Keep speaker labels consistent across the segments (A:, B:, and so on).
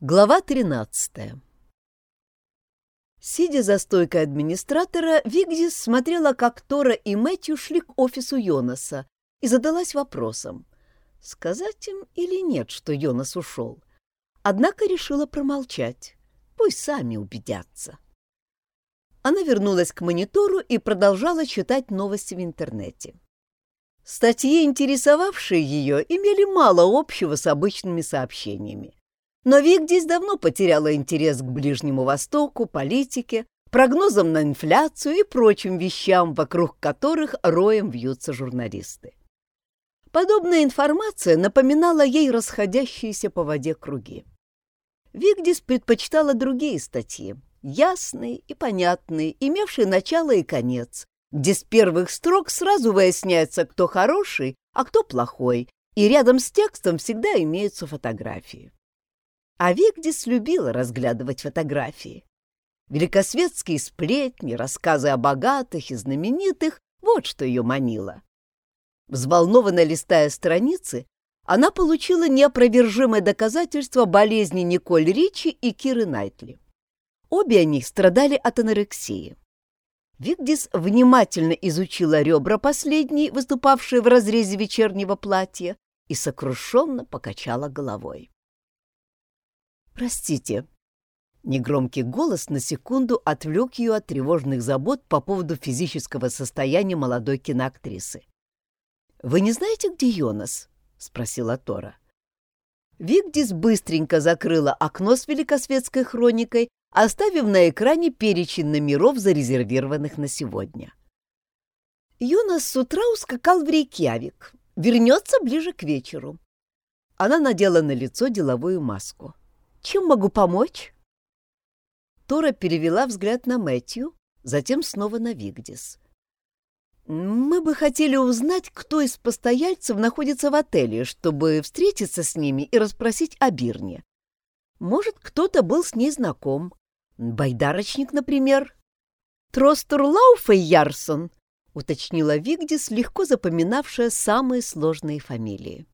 A: Глава 13 Сидя за стойкой администратора, Вигдис смотрела, как Тора и Мэтью шли к офису Йонаса, и задалась вопросом, сказать им или нет, что Йонас ушел. Однако решила промолчать, пусть сами убедятся. Она вернулась к монитору и продолжала читать новости в интернете. Статьи, интересовавшие ее, имели мало общего с обычными сообщениями. Но Вигдис давно потеряла интерес к Ближнему Востоку, политике, прогнозам на инфляцию и прочим вещам, вокруг которых роем вьются журналисты. Подобная информация напоминала ей расходящиеся по воде круги. Вигдис предпочитала другие статьи, ясные и понятные, имевшие начало и конец, где с первых строк сразу выясняется, кто хороший, а кто плохой, и рядом с текстом всегда имеются фотографии. А Вигдис любила разглядывать фотографии. Великосветские сплетни, рассказы о богатых и знаменитых — вот что ее манило. Взволнованно листая страницы, она получила неопровержимое доказательство болезни Николь Ричи и Киры Найтли. Обе они страдали от анорексии. Вигдис внимательно изучила ребра последней, выступавшие в разрезе вечернего платья, и сокрушенно покачала головой. «Простите». Негромкий голос на секунду отвлек ее от тревожных забот по поводу физического состояния молодой киноактрисы. «Вы не знаете, где Йонас?» — спросила Тора. Вигдис быстренько закрыла окно с великосветской хроникой, оставив на экране перечень номеров, зарезервированных на сегодня. Йонас с утра ускакал в Рейкьявик. Вернется ближе к вечеру. Она надела на лицо деловую маску. Чем могу помочь?» Тора перевела взгляд на Мэтью, затем снова на Вигдис. «Мы бы хотели узнать, кто из постояльцев находится в отеле, чтобы встретиться с ними и расспросить о Бирне. Может, кто-то был с ней знаком. Байдарочник, например. Тростер Лауфей Ярсон», — уточнила Вигдис, легко запоминавшая самые сложные фамилии.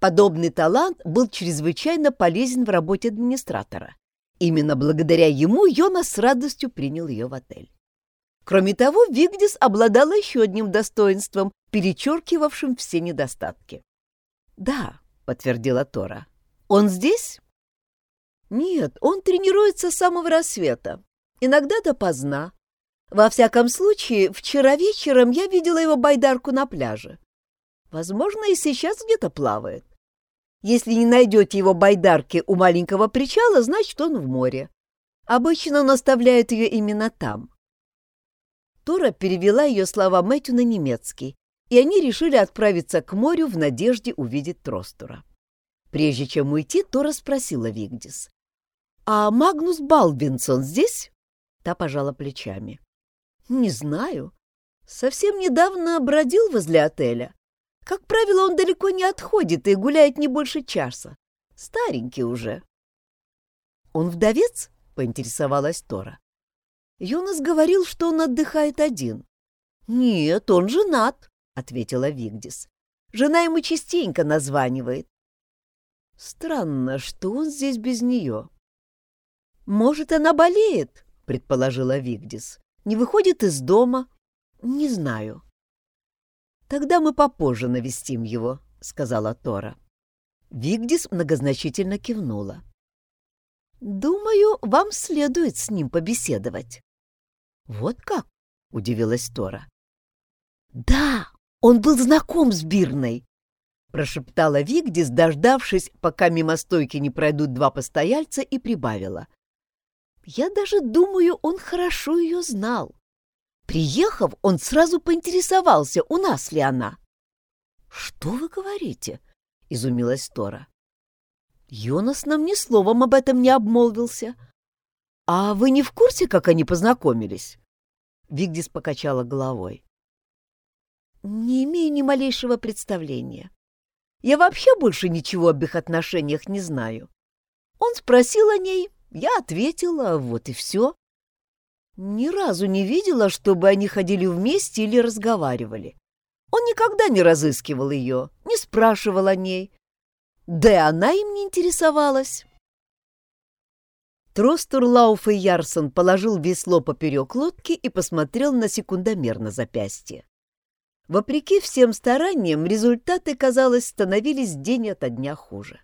A: Подобный талант был чрезвычайно полезен в работе администратора. Именно благодаря ему Йона с радостью принял ее в отель. Кроме того, Вигдис обладала еще одним достоинством, перечеркивавшим все недостатки. «Да», — подтвердила Тора. «Он здесь?» «Нет, он тренируется с самого рассвета. Иногда допоздна. Во всяком случае, вчера вечером я видела его байдарку на пляже. Возможно, и сейчас где-то плавает. Если не найдете его байдарки у маленького причала, значит, он в море. Обычно он оставляет ее именно там. Тора перевела ее слова Мэтью на немецкий, и они решили отправиться к морю в надежде увидеть Тростура. Прежде чем уйти, Тора спросила Вигдис. «А Магнус Балбинсон здесь?» Та пожала плечами. «Не знаю. Совсем недавно бродил возле отеля. Как правило, он далеко не отходит и гуляет не больше часа. Старенький уже. «Он вдовец?» — поинтересовалась Тора. Юнос говорил, что он отдыхает один. «Нет, он женат», — ответила Вигдис. «Жена ему частенько названивает». «Странно, что он здесь без нее». «Может, она болеет?» — предположила Вигдис. «Не выходит из дома?» «Не знаю». «Тогда мы попозже навестим его», — сказала Тора. Вигдис многозначительно кивнула. «Думаю, вам следует с ним побеседовать». «Вот как?» — удивилась Тора. «Да, он был знаком с Бирной», — прошептала Вигдис, дождавшись, пока мимо стойки не пройдут два постояльца, и прибавила. «Я даже думаю, он хорошо ее знал. Приехав, он сразу поинтересовался, у нас ли она. «Что вы говорите?» — изумилась Тора. «Йонас нам ни словом об этом не обмолвился. А вы не в курсе, как они познакомились?» Вигдис покачала головой. «Не имею ни малейшего представления. Я вообще больше ничего об их отношениях не знаю. Он спросил о ней, я ответила, вот и все. Ни разу не видела, чтобы они ходили вместе или разговаривали. Он никогда не разыскивал ее, не спрашивал о ней. Да и она им не интересовалась. Тростур, Лауф и Ярсон положил весло поперек лодки и посмотрел на секундомер на запястье. Вопреки всем стараниям, результаты, казалось, становились день ото дня хуже.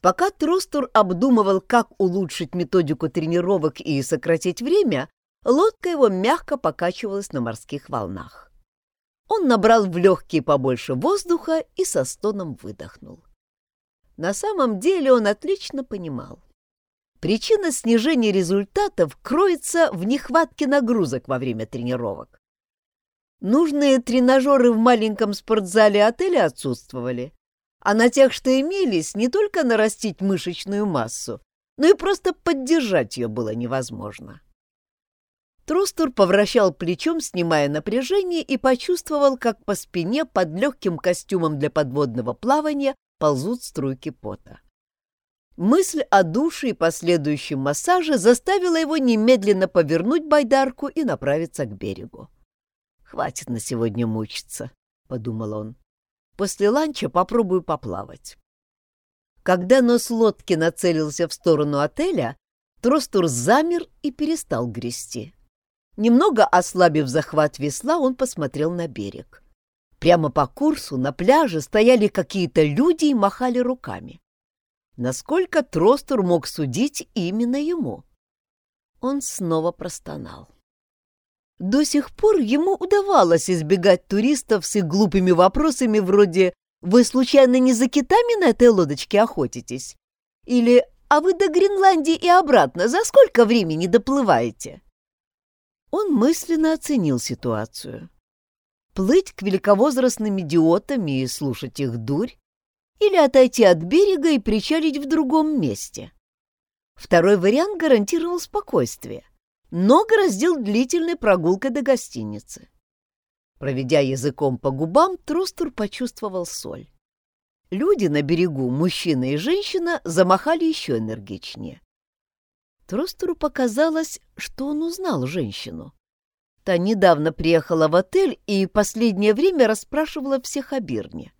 A: Пока Тростур обдумывал, как улучшить методику тренировок и сократить время, лодка его мягко покачивалась на морских волнах. Он набрал в легкие побольше воздуха и со стоном выдохнул. На самом деле он отлично понимал. Причина снижения результатов кроется в нехватке нагрузок во время тренировок. Нужные тренажеры в маленьком спортзале отеля отсутствовали, а на тех, что имелись, не только нарастить мышечную массу, но и просто поддержать ее было невозможно. Трустур повращал плечом, снимая напряжение, и почувствовал, как по спине под легким костюмом для подводного плавания ползут струйки пота. Мысль о душе и последующем массаже заставила его немедленно повернуть байдарку и направиться к берегу. «Хватит на сегодня мучиться», — подумал он. «После ланча попробую поплавать». Когда нос лодки нацелился в сторону отеля, Тростур замер и перестал грести. Немного ослабив захват весла, он посмотрел на берег. Прямо по курсу на пляже стояли какие-то люди и махали руками. Насколько Тростер мог судить именно ему? Он снова простонал. До сих пор ему удавалось избегать туристов с их глупыми вопросами вроде «Вы случайно не за китами на этой лодочке охотитесь?» или «А вы до Гренландии и обратно за сколько времени доплываете?» Он мысленно оценил ситуацию. Плыть к великовозрастным идиотам и слушать их дурь? Или отойти от берега и причалить в другом месте? Второй вариант гарантировал спокойствие, но грозил длительной прогулкой до гостиницы. Проведя языком по губам, Тростур почувствовал соль. Люди на берегу, мужчина и женщина, замахали еще энергичнее. Тростеру показалось, что он узнал женщину. Та недавно приехала в отель и последнее время расспрашивала всех о Бирне.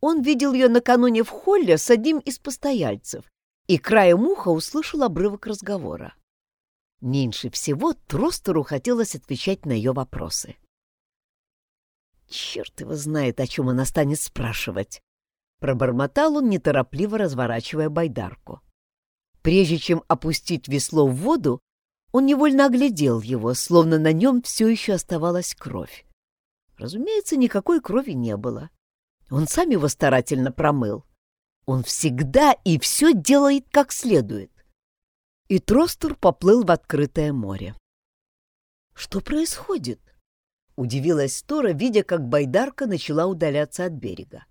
A: Он видел ее накануне в холле с одним из постояльцев и краем уха услышал обрывок разговора. Меньше всего Тростеру хотелось отвечать на ее вопросы. «Черт его знает, о чем она станет спрашивать!» Пробормотал он, неторопливо разворачивая байдарку. Прежде чем опустить весло в воду, он невольно оглядел его, словно на нем все еще оставалась кровь. Разумеется, никакой крови не было. Он сам его старательно промыл. Он всегда и все делает как следует. И Тростур поплыл в открытое море. «Что происходит?» — удивилась Тора, видя, как байдарка начала удаляться от берега.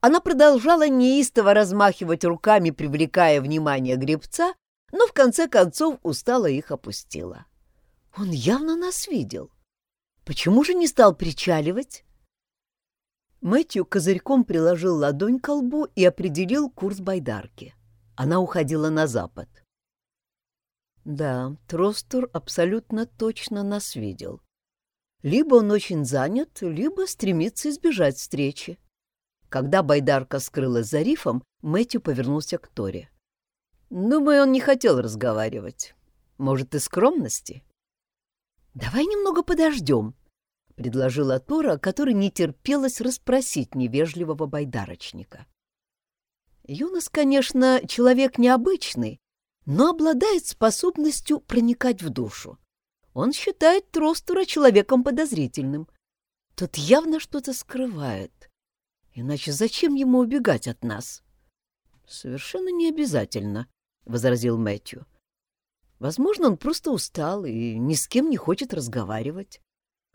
A: Она продолжала неистово размахивать руками, привлекая внимание гребца, но в конце концов устало их опустила. Он явно нас видел. Почему же не стал причаливать? Мэтью козырьком приложил ладонь к лбу и определил курс байдарки. Она уходила на запад. Да, Тростур абсолютно точно нас видел. Либо он очень занят, либо стремится избежать встречи. Когда байдарка скрылась за рифом, Мэтью повернулся к Торе. «Думаю, он не хотел разговаривать. Может, из скромности?» «Давай немного подождем», — предложила Тора, которой не терпелось расспросить невежливого байдарочника. Юнос, конечно, человек необычный, но обладает способностью проникать в душу. Он считает Тростура человеком подозрительным. Тот явно что-то скрывает. Иначе зачем ему убегать от нас? — Совершенно не обязательно, — возразил Мэтью. Возможно, он просто устал и ни с кем не хочет разговаривать.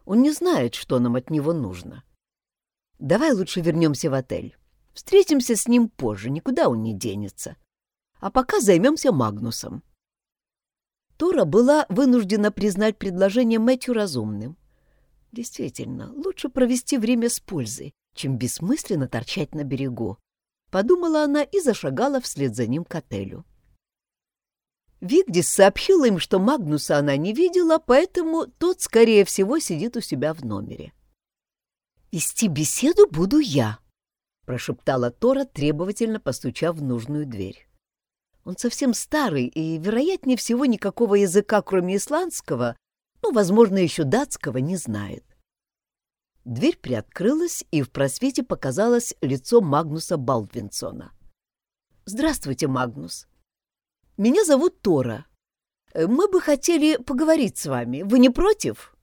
A: Он не знает, что нам от него нужно. Давай лучше вернемся в отель. Встретимся с ним позже, никуда он не денется. А пока займемся Магнусом. Тора была вынуждена признать предложение Мэтью разумным. Действительно, лучше провести время с пользой, чем бессмысленно торчать на берегу. Подумала она и зашагала вслед за ним к отелю. Вигдис сообщила им, что Магнуса она не видела, поэтому тот, скорее всего, сидит у себя в номере. «Вести беседу буду я», — прошептала Тора, требовательно постучав в нужную дверь. Он совсем старый и, вероятнее всего, никакого языка, кроме исландского, ну, возможно, еще датского, не знает. Дверь приоткрылась, и в просвете показалось лицо Магнуса Балдвинсона. «Здравствуйте, Магнус. Меня зовут Тора. Мы бы хотели поговорить с вами. Вы не против?»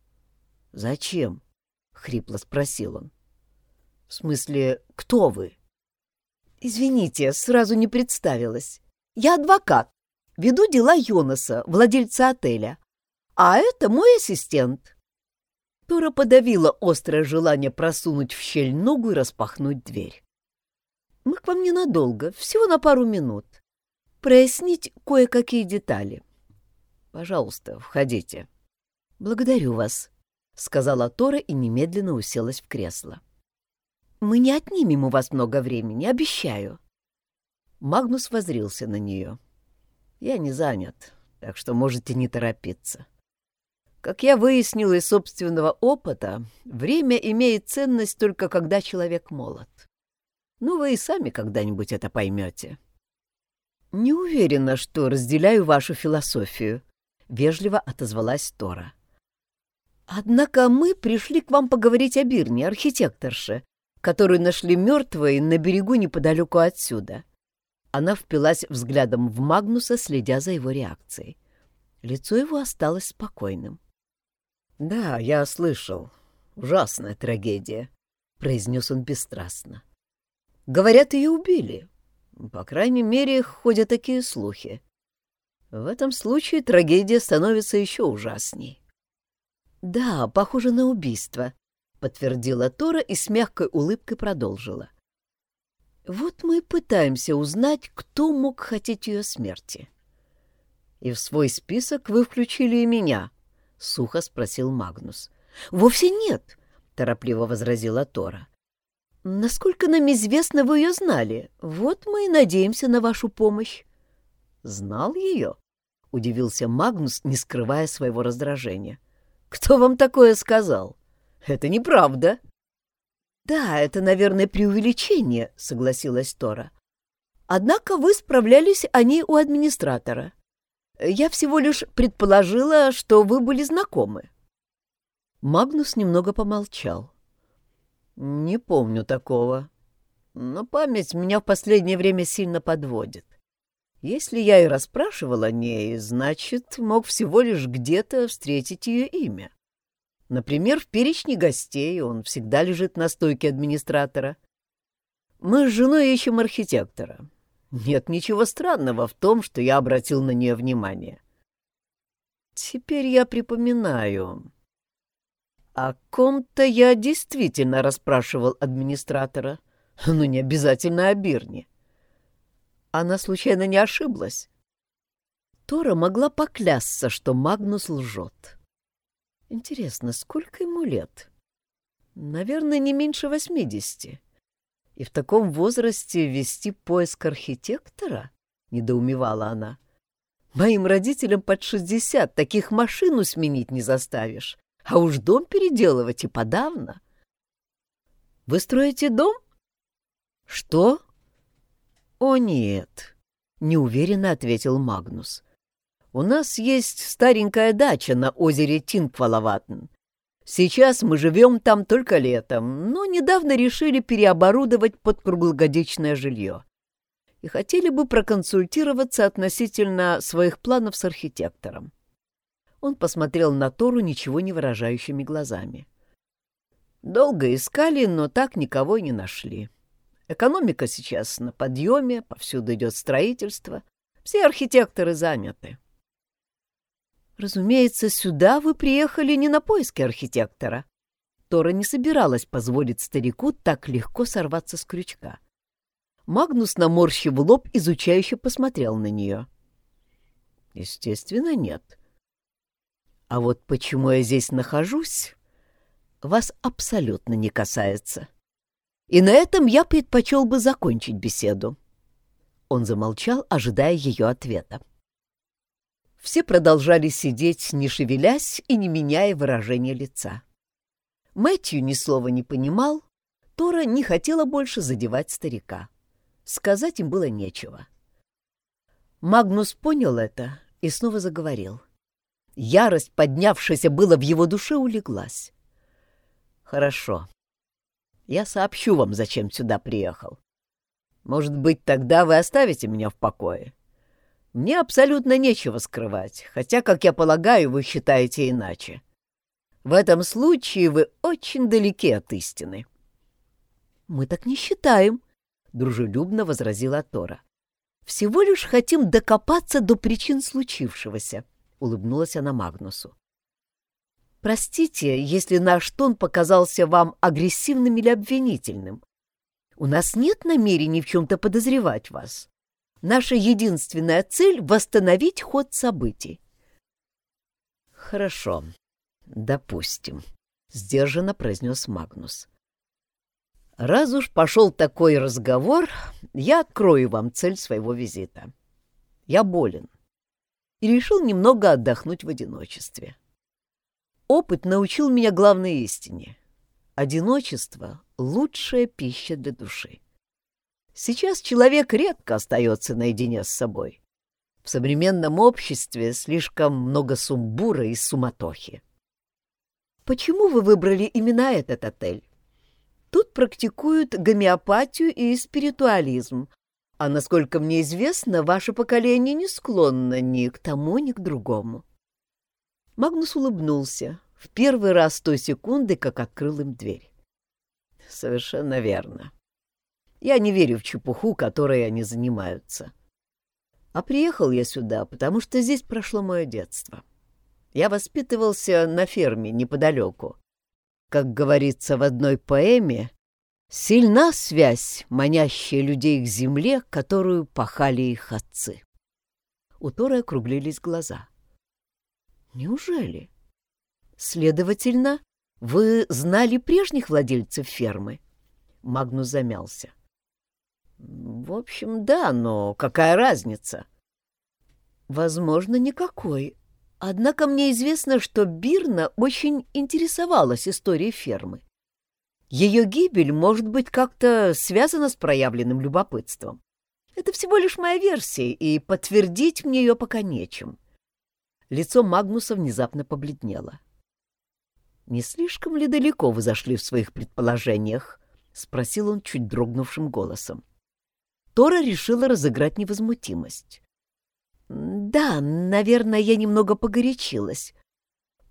A: «Зачем?» — хрипло спросил он. «В смысле, кто вы?» «Извините, сразу не представилась. Я адвокат. Веду дела Йонаса, владельца отеля. А это мой ассистент». Тора подавила острое желание просунуть в щель ногу и распахнуть дверь. «Мы к вам ненадолго, всего на пару минут. Прояснить кое-какие детали». «Пожалуйста, входите». «Благодарю вас», — сказала Тора и немедленно уселась в кресло. «Мы не отнимем у вас много времени, обещаю». Магнус возрился на нее. «Я не занят, так что можете не торопиться. Как я выяснил из собственного опыта, время имеет ценность только когда человек молод. Ну, вы и сами когда-нибудь это поймете». «Не уверена, что разделяю вашу философию», — вежливо отозвалась Тора. «Однако мы пришли к вам поговорить о Бирне, архитекторше, которую нашли мертвой на берегу неподалеку отсюда. Она впилась взглядом в Магнуса, следя за его реакцией. Лицо его осталось спокойным. «Да, я слышал. Ужасная трагедия», — произнес он бесстрастно. «Говорят, ее убили. По крайней мере, ходят такие слухи. В этом случае трагедия становится еще ужасней». «Да, похоже на убийство», — подтвердила Тора и с мягкой улыбкой продолжила. Вот мы пытаемся узнать, кто мог хотеть ее смерти. И в свой список вы включили и меня, — сухо спросил Магнус. Вовсе нет, — торопливо возразила Тора. Насколько нам известно, вы ее знали. Вот мы и надеемся на вашу помощь. Знал ее? — удивился Магнус, не скрывая своего раздражения. Кто вам такое сказал? Это неправда. — «Да, это, наверное, преувеличение», — согласилась Тора. «Однако вы справлялись они у администратора. Я всего лишь предположила, что вы были знакомы». Магнус немного помолчал. «Не помню такого. Но память меня в последнее время сильно подводит. Если я и расспрашивал о ней, значит, мог всего лишь где-то встретить ее имя. Например, в перечне гостей он всегда лежит на стойке администратора. Мы с женой ищем архитектора. Нет ничего странного в том, что я обратил на нее внимание. Теперь я припоминаю. О ком-то я действительно расспрашивал администратора, но не обязательно о Бирне. Она случайно не ошиблась? Тора могла поклясться, что Магнус лжет. Интересно, сколько ему лет? Наверное, не меньше восьмидесяти. И в таком возрасте вести поиск архитектора? Недоумевала она. Моим родителям под шестьдесят таких машину сменить не заставишь, а уж дом переделывать и подавно. Вы строите дом? Что? О, нет, неуверенно ответил Магнус. У нас есть старенькая дача на озере Тинквалаватн. Сейчас мы живем там только летом, но недавно решили переоборудовать под круглогодичное жилье. И хотели бы проконсультироваться относительно своих планов с архитектором. Он посмотрел на Тору ничего не выражающими глазами. Долго искали, но так никого не нашли. Экономика сейчас на подъеме, повсюду идет строительство. Все архитекторы заняты. Разумеется, сюда вы приехали не на поиски архитектора. Тора не собиралась позволить старику так легко сорваться с крючка. Магнус, наморщив лоб, изучающе посмотрел на нее. Естественно, нет. А вот почему я здесь нахожусь, вас абсолютно не касается. И на этом я предпочел бы закончить беседу. Он замолчал, ожидая ее ответа. Все продолжали сидеть, не шевелясь и не меняя выражения лица. Мэтью ни слова не понимал, Тора не хотела больше задевать старика. Сказать им было нечего. Магнус понял это и снова заговорил. Ярость, поднявшаяся было в его душе, улеглась. «Хорошо. Я сообщу вам, зачем сюда приехал. Может быть, тогда вы оставите меня в покое? Мне абсолютно нечего скрывать, хотя, как я полагаю, вы считаете иначе. В этом случае вы очень далеки от истины».
B: «Мы так не считаем», — дружелюбно возразила Тора. «Всего лишь хотим докопаться до причин случившегося», — улыбнулась она Магнусу. «Простите, если наш тон показался вам агрессивным или обвинительным. У нас нет намерений в чем-то подозревать вас. Наша единственная цель — восстановить ход событий».
A: «Хорошо, допустим», — сдержанно произнес Магнус. Раз уж пошел такой разговор, я открою вам цель своего визита. Я болен и решил немного отдохнуть в одиночестве. Опыт научил меня главной истине. Одиночество — лучшая пища для души. Сейчас человек редко остается наедине с собой. В современном обществе слишком много сумбура и суматохи.
B: Почему вы выбрали именно этот отель? Тут практикуют гомеопатию и спиритуализм, а, насколько мне известно, ваше поколение не склонно ни к тому, ни к другому. Магнус улыбнулся, в первый раз с той секунды, как открыл им дверь.
A: Совершенно верно. Я не верю в чепуху, которой они занимаются. А приехал я сюда, потому что здесь прошло мое детство. Я воспитывался на ферме неподалеку, как говорится в одной поэме, сильна связь, манящая людей к земле, которую пахали их отцы. У Торы округлились глаза.
B: Неужели? Следовательно, вы знали прежних владельцев фермы? Магнус замялся.
A: В общем, да, но какая разница?
B: Возможно, никакой, Однако мне известно, что Бирна очень интересовалась историей фермы. Ее гибель может быть как-то связана с проявленным любопытством. Это всего лишь моя версия, и подтвердить мне ее пока нечем. Лицо Магнуса внезапно побледнело. «Не слишком ли далеко вы зашли в своих предположениях?» — спросил он чуть дрогнувшим голосом. Тора решила разыграть невозмутимость. Да, наверное, я немного погорячилась.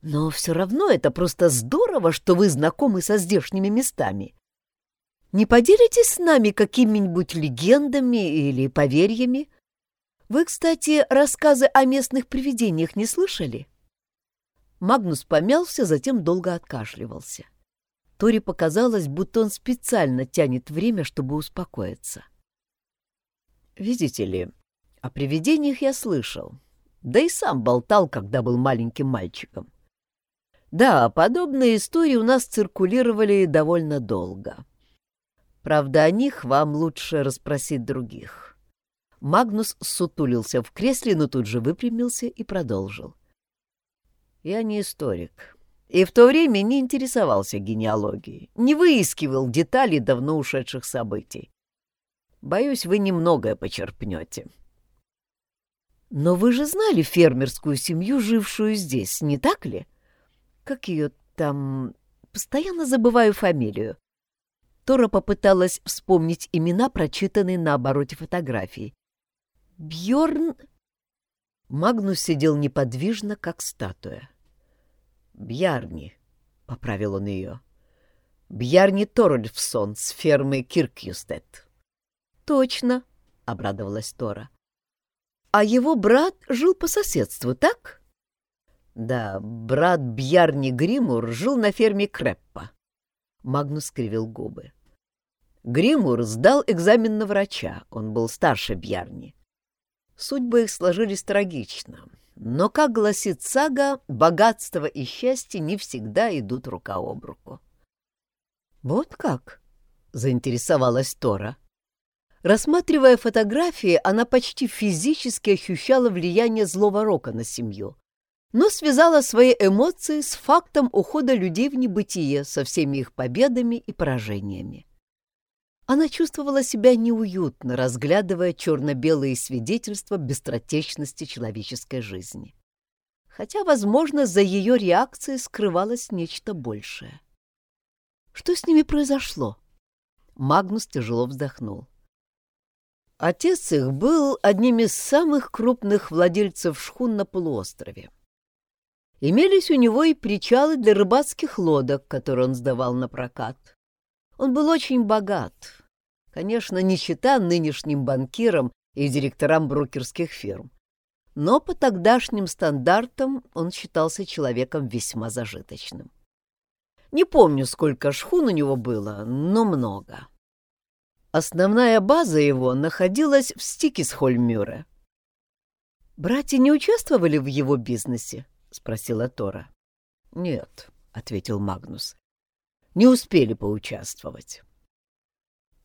B: Но все равно это просто здорово, что вы знакомы со здешними местами. Не поделитесь с нами какими-нибудь легендами или поверьями? Вы, кстати, рассказы о местных привидениях не слышали? Магнус помялся, затем долго откашливался. Тори показалось, будто он специально тянет время, чтобы успокоиться.
A: «Видите ли, о привидениях я слышал, да и сам болтал, когда был маленьким мальчиком. Да, подобные истории у нас циркулировали довольно долго. Правда, о них вам лучше расспросить других. Магнус сутулился в кресле, но тут же выпрямился и продолжил. Я не историк, и в то время не интересовался генеалогией, не выискивал детали давно ушедших событий. Боюсь, вы немногое почерпнете.
B: — но вы же знали фермерскую семью, жившую здесь, не так ли? Как ее там... Постоянно забываю фамилию. Тора попыталась вспомнить имена, прочитанные на обороте фотографии. Бьорн.
A: Магнус сидел неподвижно, как статуя. «Бьярни», — поправил он ее. «Бьярни Торольфсон с фермы Киркьюстед».
B: «Точно», — обрадовалась Тора. А его брат жил по соседству, так?
A: Да, брат Бьярни Гримур жил на ферме Креппа. Магнус скривил губы. Гримур сдал экзамен на врача, он был старше Бьярни. Судьбы их сложились трагично, но, как гласит сага, богатство и счастье не всегда идут рука об руку.
B: «Вот как?» — заинтересовалась Тора. Рассматривая фотографии, она почти физически ощущала влияние злого рока на семью, но связала свои эмоции с фактом ухода людей в небытие со всеми их победами и поражениями. Она чувствовала себя неуютно, разглядывая черно-белые свидетельства быстротечности человеческой жизни. Хотя, возможно, за ее реакцией скрывалось нечто большее. Что с ними произошло? Магнус тяжело вздохнул. Отец их был одним из самых крупных владельцев шхун на полуострове. Имелись у него и причалы для рыбацких лодок, которые он сдавал на прокат. Он был очень богат. Конечно, не считая нынешним банкирам и директорам брокерских фирм. Но по тогдашним стандартам он считался человеком весьма зажиточным. Не помню, сколько шхун у него было, но много. Основная база его находилась в Стикисхольмюре. «Братья не участвовали в его бизнесе?» — спросила Тора. «Нет», — ответил Магнус. «Не успели поучаствовать».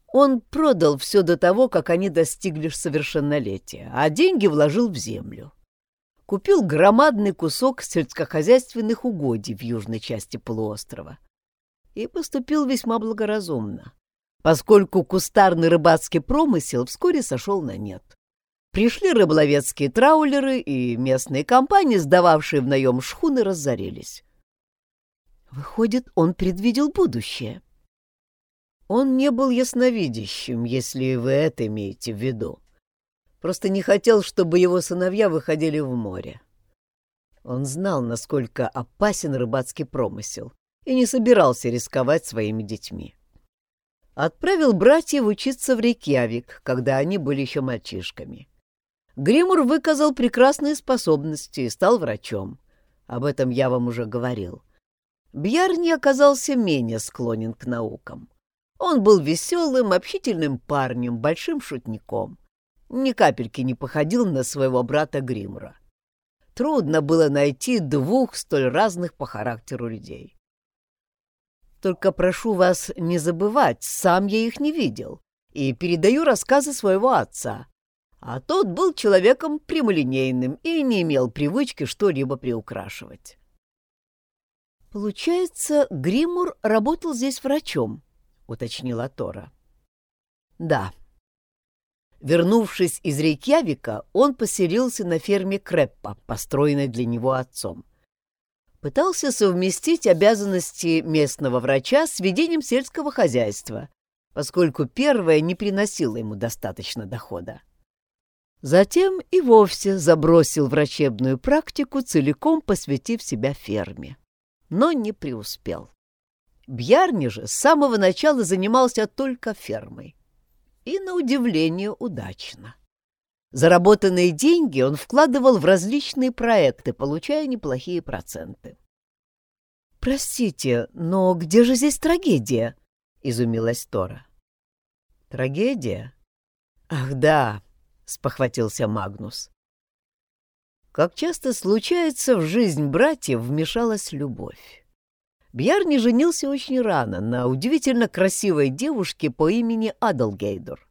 B: Он продал все до того, как они достигли совершеннолетия, а деньги вложил в землю. Купил громадный кусок сельскохозяйственных угодий в южной части полуострова и поступил весьма благоразумно поскольку кустарный рыбацкий промысел вскоре сошел на нет. Пришли рыболовецкие траулеры, и местные компании, сдававшие в наем шхуны, разорились. Выходит, он предвидел будущее. Он не был ясновидящим, если вы это имеете в виду. Просто не хотел, чтобы его сыновья выходили в море. Он знал, насколько опасен рыбацкий промысел, и не собирался рисковать своими детьми отправил братьев учиться в Рейкьявик, когда они были еще мальчишками. Гримур выказал прекрасные способности и стал врачом. Об этом я вам уже говорил. Бьярни оказался менее склонен к наукам. Он был веселым, общительным парнем, большим шутником. Ни капельки не походил на своего брата Гримура. Трудно было найти двух столь разных по характеру людей. Только прошу вас не забывать, сам я их не видел, и передаю рассказы своего отца. А тот был человеком прямолинейным и не имел привычки что-либо приукрашивать. «Получается, Гримур работал здесь врачом», — уточнила Тора. «Да». Вернувшись из Рейкьявика, он поселился на ферме Креппа, построенной для него отцом пытался совместить обязанности местного врача с ведением сельского хозяйства, поскольку первое не приносило ему достаточно дохода. Затем и вовсе забросил врачебную практику, целиком посвятив себя ферме. Но не преуспел. Бьярни же с самого начала занимался только фермой. И, на удивление, удачно. Заработанные деньги он вкладывал в различные проекты, получая неплохие проценты. «Простите, но где же здесь трагедия?» — изумилась Тора. «Трагедия? Ах, да!» — спохватился Магнус. Как часто случается, в жизнь братьев вмешалась любовь. Бьярни женился очень рано на удивительно красивой девушке по имени Адалгейдор.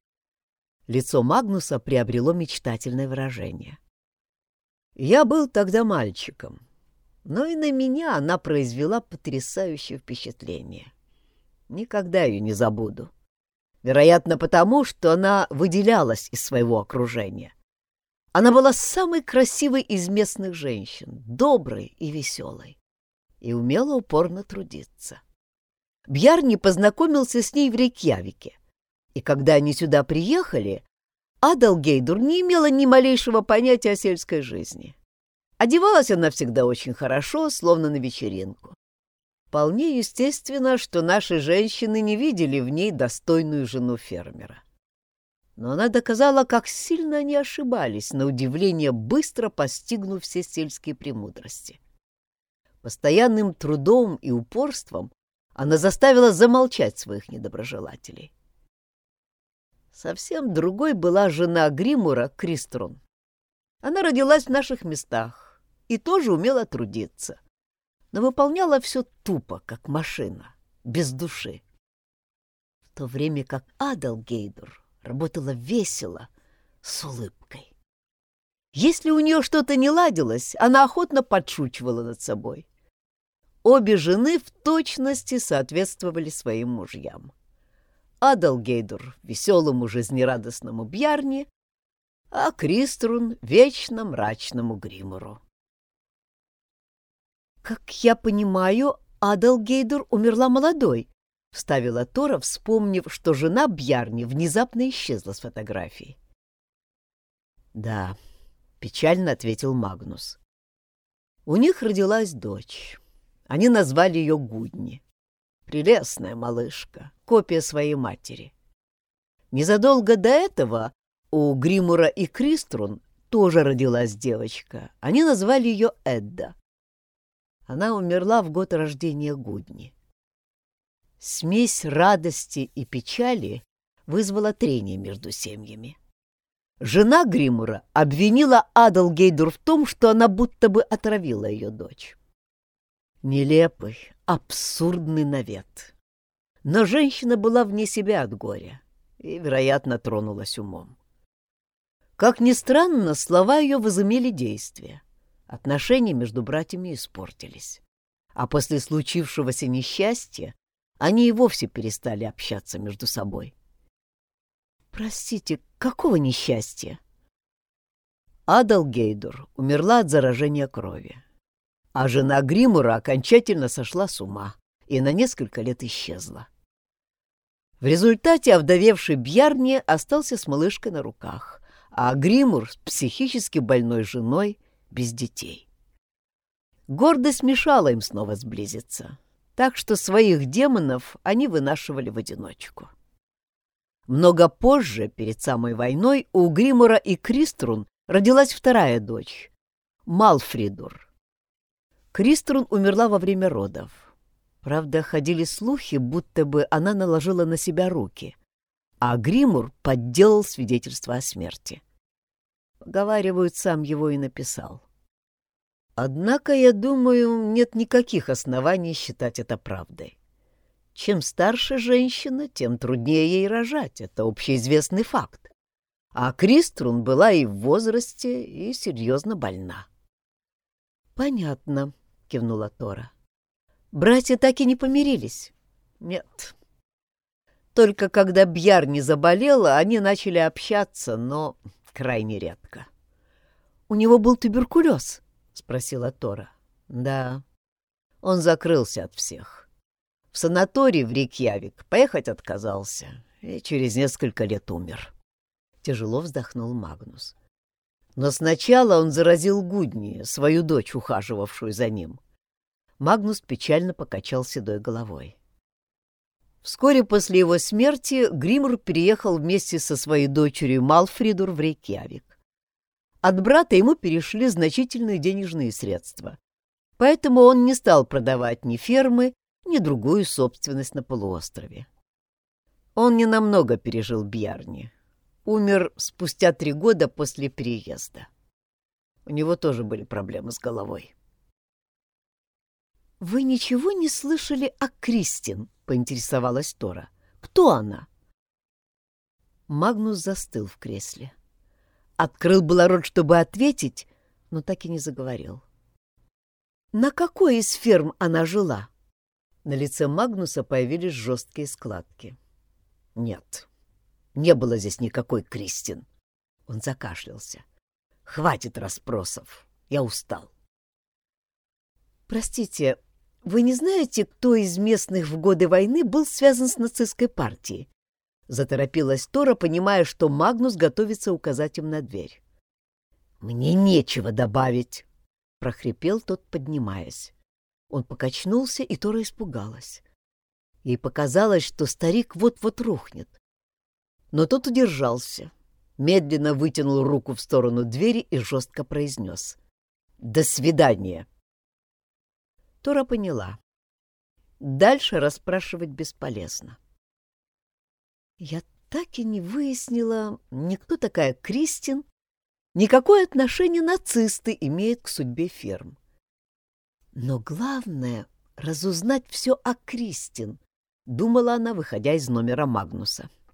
B: Лицо Магнуса приобрело мечтательное выражение. «Я был тогда мальчиком, но и на меня она произвела потрясающее впечатление. Никогда ее не забуду. Вероятно, потому, что она выделялась из своего окружения. Она была самой красивой из местных женщин, доброй и веселой, и умела упорно трудиться. Бьярни познакомился с ней в Рейкьявике — и когда они сюда приехали, Адалгейдур не имела ни малейшего понятия о сельской жизни. Одевалась она всегда очень хорошо, словно на вечеринку. Вполне естественно, что наши женщины не видели в ней достойную жену фермера. Но она доказала, как сильно они ошибались, на удивление быстро постигнув все сельские премудрости. Постоянным трудом и упорством она заставила замолчать своих недоброжелателей. Совсем другой была жена Гримура Криструн. Она родилась в наших местах и тоже умела трудиться, но выполняла все тупо, как машина, без души. В то время как Адалгейдур работала весело, с улыбкой. Если у нее что-то не ладилось, она охотно подшучивала над собой. Обе жены в точности соответствовали своим мужьям. Адалгейдур — веселому жизнерадостному Бьярни, а Криструн — вечно мрачному Гримуру.
A: «Как я понимаю, Адалгейдур умерла молодой», — вставила Тора, вспомнив, что жена Бьярни внезапно исчезла с фотографии.
B: «Да», — печально ответил Магнус. «У них родилась дочь. Они назвали ее Гудни. Прелестная малышка, копия своей матери. Незадолго до этого у Гримура и Криструн тоже родилась девочка. Они назвали ее Эдда. Она умерла в год рождения Гудни. Смесь радости и печали вызвала трение между семьями. Жена Гримура обвинила Адалгейдур в том, что она будто бы отравила ее дочь. Нелепый, абсурдный навет. Но женщина была вне себя от горя и, вероятно, тронулась умом. Как ни странно, слова ее возымели действие. Отношения между братьями испортились. А после случившегося несчастья они и вовсе перестали общаться между собой.
A: «Простите, какого несчастья?»
B: Адалгейдур умерла от заражения крови а жена Гримура окончательно сошла с ума и на несколько лет исчезла. В результате овдовевший Бьярни остался с малышкой на руках, а Гримур с психически больной женой без детей. Гордость мешала им снова сблизиться, так что своих демонов они вынашивали в одиночку. Много позже, перед самой войной, у Гримура и Криструн родилась вторая дочь — Малфридур. Криструн умерла во время родов. Правда, ходили слухи, будто бы она наложила на себя руки, а Гримур подделал свидетельство о смерти. Поговаривают, сам его и написал. Однако, я думаю, нет никаких оснований считать это правдой. Чем старше женщина, тем труднее ей рожать, это общеизвестный факт. А Криструн была и в возрасте, и серьезно больна.
A: «Понятно», — кивнула Тора. «Братья так и не помирились?»
B: «Нет. Только когда Бьяр не заболела, они начали общаться, но крайне редко».
A: «У него был туберкулез?» — спросила Тора.
B: «Да. Он закрылся от всех. В санаторий в Рикьявик поехать отказался и через несколько лет умер». Тяжело вздохнул Магнус. Но сначала он заразил Гудни, свою дочь, ухаживавшую за ним. Магнус печально покачал седой головой. Вскоре после его смерти Гримур переехал вместе со своей дочерью Малфридур в Рейкьявик. От брата ему перешли значительные денежные средства, поэтому он не стал продавать ни фермы, ни другую собственность на полуострове. Он ненамного пережил Бьярни, Умер спустя три года после переезда. У него тоже были проблемы с головой.
A: «Вы ничего не слышали о Кристин?» — поинтересовалась Тора. «Кто она?»
B: Магнус застыл в кресле. Открыл было рот, чтобы ответить, но так и не заговорил.
A: «На какой из ферм она жила?»
B: На лице Магнуса появились жесткие складки. «Нет, не было здесь никакой Кристин. Он закашлялся. Хватит расспросов. Я устал.
A: Простите, вы не знаете, кто из местных в годы войны был связан с нацистской партией? Заторопилась Тора, понимая, что Магнус готовится указать им на дверь.
B: «Мне нечего добавить», — прохрипел тот, поднимаясь. Он покачнулся, и Тора испугалась. Ей показалось, что старик вот-вот рухнет но тот удержался, медленно вытянул руку в сторону двери и жестко произнес. «До свидания!» Тора поняла. Дальше расспрашивать бесполезно.
A: «Я так и не выяснила, ни кто такая Кристин, никакое отношение нацисты имеют к судьбе ферм. Но главное — разузнать все о Кристин», — думала она, выходя из номера Магнуса. —